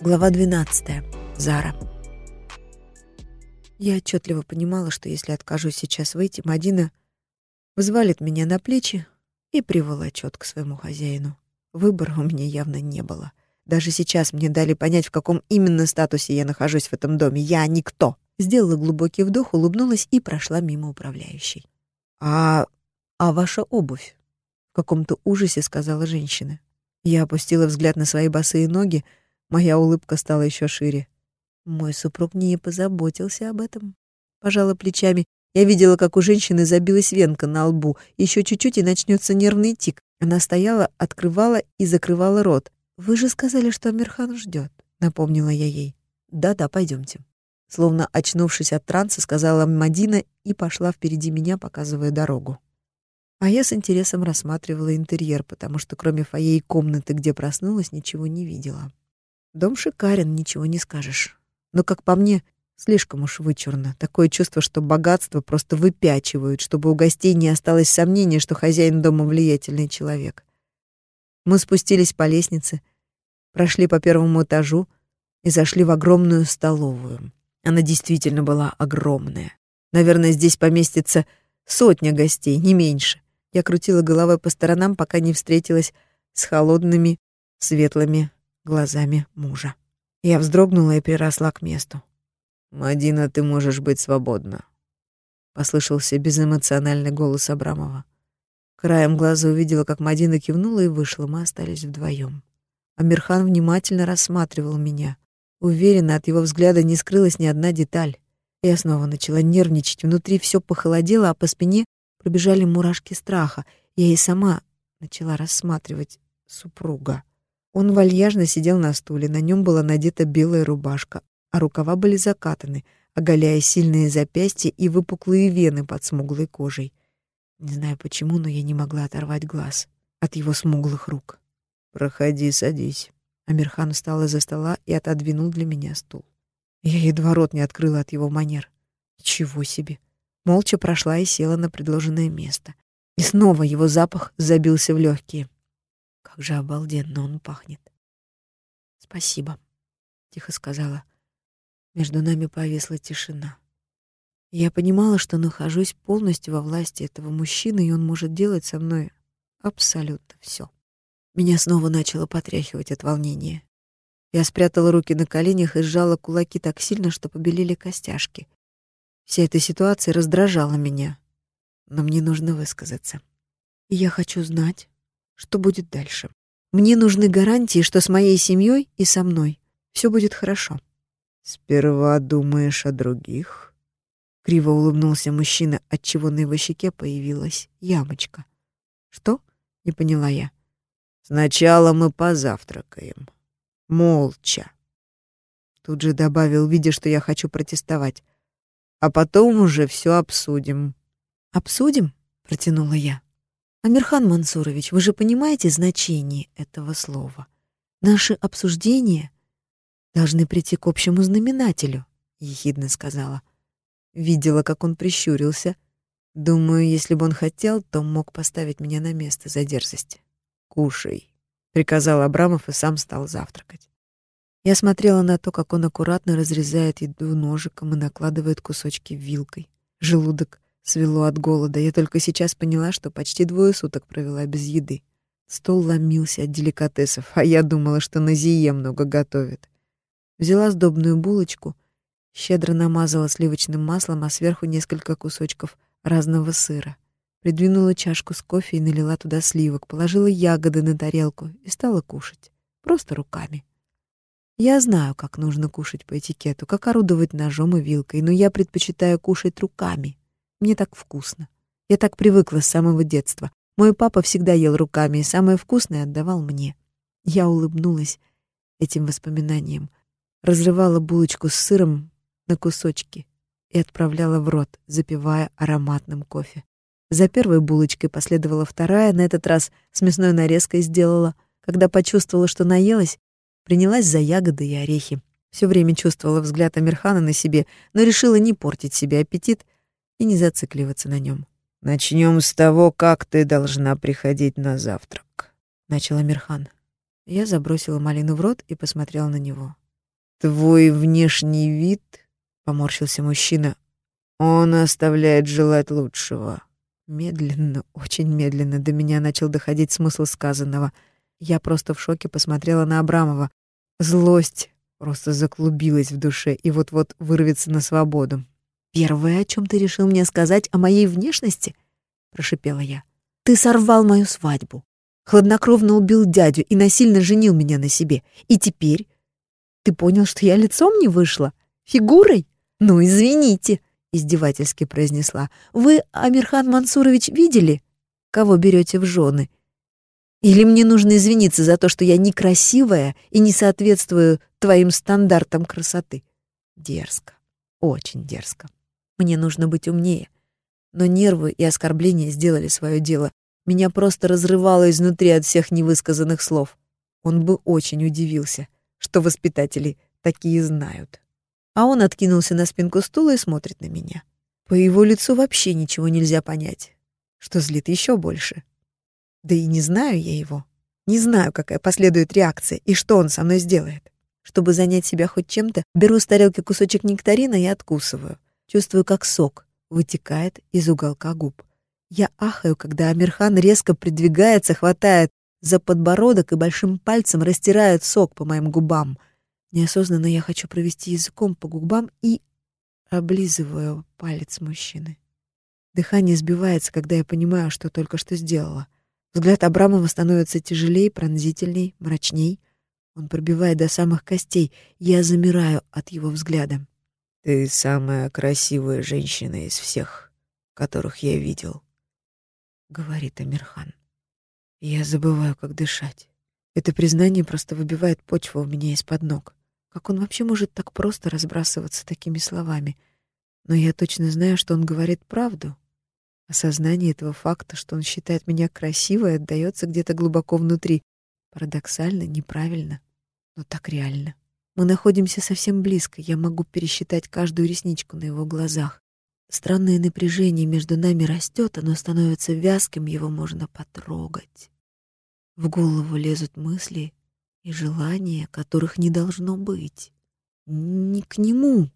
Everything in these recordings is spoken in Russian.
Глава 12. Зара. Я отчетливо понимала, что если откажусь сейчас выйти, Мадина взвалит меня на плечи и приволочет к своему хозяину. Выбора у меня явно не было. Даже сейчас мне дали понять, в каком именно статусе я нахожусь в этом доме. Я никто. Сделала глубокий вдох, улыбнулась и прошла мимо управляющей. «А... а ваша обувь?» В каком-то ужасе сказала женщина. Я опустила взгляд на свои босые ноги, моя улыбка стала еще шире. Мой супруг не позаботился об этом. Пожала плечами. Я видела, как у женщины забилась венка на лбу. Еще чуть-чуть и начнется нервный тик. Она стояла, открывала и закрывала рот. «Вы же сказали, что Амирхан ждет», — напомнила я ей. «Да-да, пойдемте». Словно очнувшись от транса, сказала Мадина и пошла впереди меня, показывая дорогу. А я с интересом рассматривала интерьер, потому что кроме фойе и комнаты, где проснулась, ничего не видела. Дом шикарен, ничего не скажешь. Но, как по мне, слишком уж вычурно. Такое чувство, что богатство просто выпячивают, чтобы у гостей не осталось сомнения, что хозяин дома влиятельный человек. Мы спустились по лестнице, прошли по первому этажу и зашли в огромную столовую. Она действительно была огромная. Наверное, здесь поместится сотня гостей, не меньше. Я крутила головой по сторонам, пока не встретилась с холодными, светлыми глазами мужа. Я вздрогнула и приросла к месту. «Мадина, ты можешь быть свободна», — послышался безэмоциональный голос Абрамова. Краем глаза увидела, как Мадина кивнула и вышла. Мы остались вдвоем. Амирхан внимательно рассматривал меня. Уверенно, от его взгляда не скрылась ни одна деталь. Я снова начала нервничать, внутри все похолодело, а по спине пробежали мурашки страха. Я и сама начала рассматривать супруга. Он вальяжно сидел на стуле, на нем была надета белая рубашка, а рукава были закатаны, оголяя сильные запястья и выпуклые вены под смуглой кожей. Не знаю почему, но я не могла оторвать глаз от его смуглых рук. «Проходи, садись». Амирхан встал из-за стола и отодвинул для меня стул. Я едва рот не открыла от его манер. Чего себе. Молча прошла и села на предложенное место. И снова его запах забился в легкие. Как же обалденно он пахнет. «Спасибо», — тихо сказала. Между нами повисла тишина. Я понимала, что нахожусь полностью во власти этого мужчины, и он может делать со мной абсолютно все. Меня снова начало потряхивать от волнения. Я спрятала руки на коленях и сжала кулаки так сильно, что побелели костяшки. Вся эта ситуация раздражала меня. Но мне нужно высказаться. И я хочу знать, что будет дальше. Мне нужны гарантии, что с моей семьей и со мной все будет хорошо. Сперва думаешь о других? Криво улыбнулся мужчина, отчего на его щеке появилась ямочка. Что? Не поняла я. Сначала мы позавтракаем. Молча. Тут же добавил, видя, что я хочу протестовать. А потом уже все обсудим. Обсудим? Протянула я. Амирхан Мансурович, вы же понимаете значение этого слова? Наши обсуждения должны прийти к общему знаменателю, ехидно сказала. Видела, как он прищурился. Думаю, если бы он хотел, то мог поставить меня на место за дерзость кушай», — приказал Абрамов и сам стал завтракать. Я смотрела на то, как он аккуратно разрезает еду ножиком и накладывает кусочки вилкой. Желудок свело от голода. Я только сейчас поняла, что почти двое суток провела без еды. Стол ломился от деликатесов, а я думала, что на Зие много готовят. Взяла сдобную булочку, щедро намазала сливочным маслом, а сверху несколько кусочков разного сыра. Придвинула чашку с кофе и налила туда сливок, положила ягоды на тарелку и стала кушать. Просто руками. Я знаю, как нужно кушать по этикету, как орудовать ножом и вилкой, но я предпочитаю кушать руками. Мне так вкусно. Я так привыкла с самого детства. Мой папа всегда ел руками и самое вкусное отдавал мне. Я улыбнулась этим воспоминаниям, разрывала булочку с сыром на кусочки и отправляла в рот, запивая ароматным кофе. За первой булочкой последовала вторая, на этот раз с мясной нарезкой сделала. Когда почувствовала, что наелась, принялась за ягоды и орехи. Все время чувствовала взгляд Амирхана на себе, но решила не портить себе аппетит и не зацикливаться на нем. «Начнем с того, как ты должна приходить на завтрак», — начал Амирхан. Я забросила малину в рот и посмотрела на него. Твой внешний вид, поморщился мужчина, он оставляет желать лучшего. Медленно, очень медленно до меня начал доходить смысл сказанного. Я просто в шоке посмотрела на Абрамова. Злость просто заклубилась в душе и вот-вот вырвется на свободу. «Первое, о чем ты решил мне сказать, о моей внешности?» — прошипела я. «Ты сорвал мою свадьбу, хладнокровно убил дядю и насильно женил меня на себе. И теперь ты понял, что я лицом не вышла? Фигурой? Ну, извините!» — издевательски произнесла. «Вы, Амирхан Мансурович, видели, кого берете в жены?» Или мне нужно извиниться за то, что я некрасивая и не соответствую твоим стандартам красоты? Дерзко. Очень дерзко. Мне нужно быть умнее. Но нервы и оскорбления сделали свое дело. Меня просто разрывало изнутри от всех невысказанных слов. Он бы очень удивился, что воспитатели такие знают. А он откинулся на спинку стула и смотрит на меня. По его лицу вообще ничего нельзя понять, что злит еще больше. Да и не знаю я его. Не знаю, какая последует реакция и что он со мной сделает. Чтобы занять себя хоть чем-то, беру с тарелки кусочек нектарина и откусываю. Чувствую, как сок вытекает из уголка губ. Я ахаю, когда Амирхан резко придвигается, хватает за подбородок и большим пальцем растирает сок по моим губам. Неосознанно я хочу провести языком по губам и облизываю палец мужчины. Дыхание сбивается, когда я понимаю, что только что сделала. Взгляд Абрамова становится тяжелее, пронзительней, мрачней. Он пробивает до самых костей. Я замираю от его взгляда. Ты самая красивая женщина из всех, которых я видел, говорит Амирхан. Я забываю, как дышать. Это признание просто выбивает почву у меня из-под ног. Как он вообще может так просто разбрасываться такими словами? Но я точно знаю, что он говорит правду. Осознание этого факта, что он считает меня красивой, отдаётся где-то глубоко внутри. Парадоксально, неправильно, но так реально. Мы находимся совсем близко, я могу пересчитать каждую ресничку на его глазах. Странное напряжение между нами растет, оно становится вязким, его можно потрогать. В голову лезут мысли и желания, которых не должно быть. Не к нему.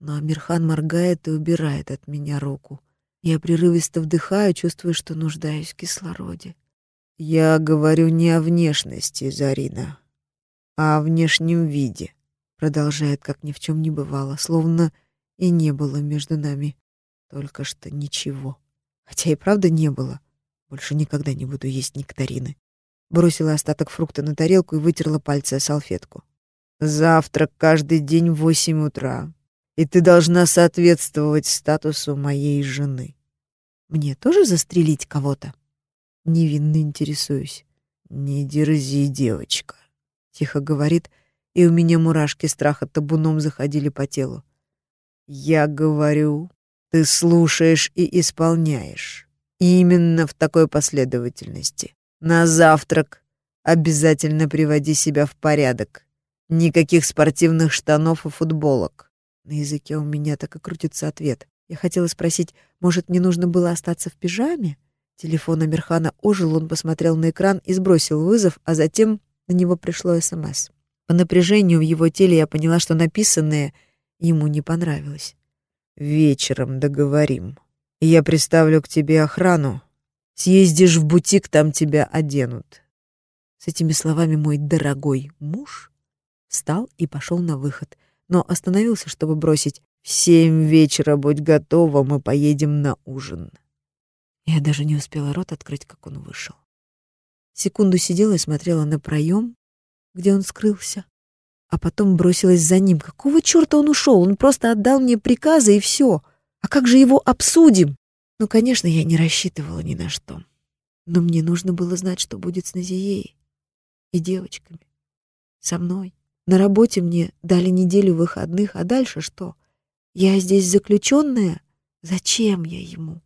Но Амирхан моргает и убирает от меня руку. Я прерывисто вдыхаю, чувствую, что нуждаюсь в кислороде. Я говорю не о внешности, Зарина, а о внешнем виде продолжает, как ни в чем не бывало, словно и не было между нами только что ничего. Хотя и правда не было. Больше никогда не буду есть нектарины. Бросила остаток фрукта на тарелку и вытерла пальцы о салфетку. Завтрак каждый день в восемь утра, и ты должна соответствовать статусу моей жены. Мне тоже застрелить кого-то? Невинно интересуюсь. Не дерзи, девочка, тихо говорит, и у меня мурашки страха табуном заходили по телу. Я говорю, ты слушаешь и исполняешь. Именно в такой последовательности. На завтрак обязательно приводи себя в порядок. Никаких спортивных штанов и футболок. На языке у меня так и крутится ответ. Я хотела спросить, может, мне нужно было остаться в пижаме? Телефон Амирхана ожил, он посмотрел на экран и сбросил вызов, а затем на него пришло СМС. По напряжению в его теле я поняла, что написанное ему не понравилось. «Вечером договорим. Я приставлю к тебе охрану. Съездишь в бутик, там тебя оденут». С этими словами мой дорогой муж встал и пошел на выход, но остановился, чтобы бросить «В семь вечера будь готова, мы поедем на ужин». Я даже не успела рот открыть, как он вышел. Секунду сидела и смотрела на проем, где он скрылся, а потом бросилась за ним. Какого чёрта он ушел? Он просто отдал мне приказы и все. А как же его обсудим? Ну, конечно, я не рассчитывала ни на что. Но мне нужно было знать, что будет с Назией и девочками. Со мной. На работе мне дали неделю выходных, а дальше что? Я здесь заключенная? Зачем я ему?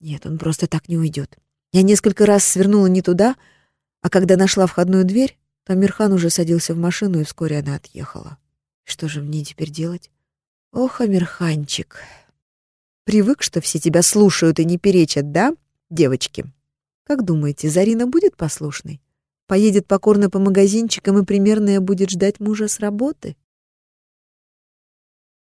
Нет, он просто так не уйдет. Я несколько раз свернула не туда, а когда нашла входную дверь, Амирхан уже садился в машину, и вскоре она отъехала. Что же мне теперь делать? Ох, Амирханчик. Привык, что все тебя слушают и не перечат, да, девочки? Как думаете, Зарина будет послушной? Поедет покорно по магазинчикам и примерная будет ждать мужа с работы?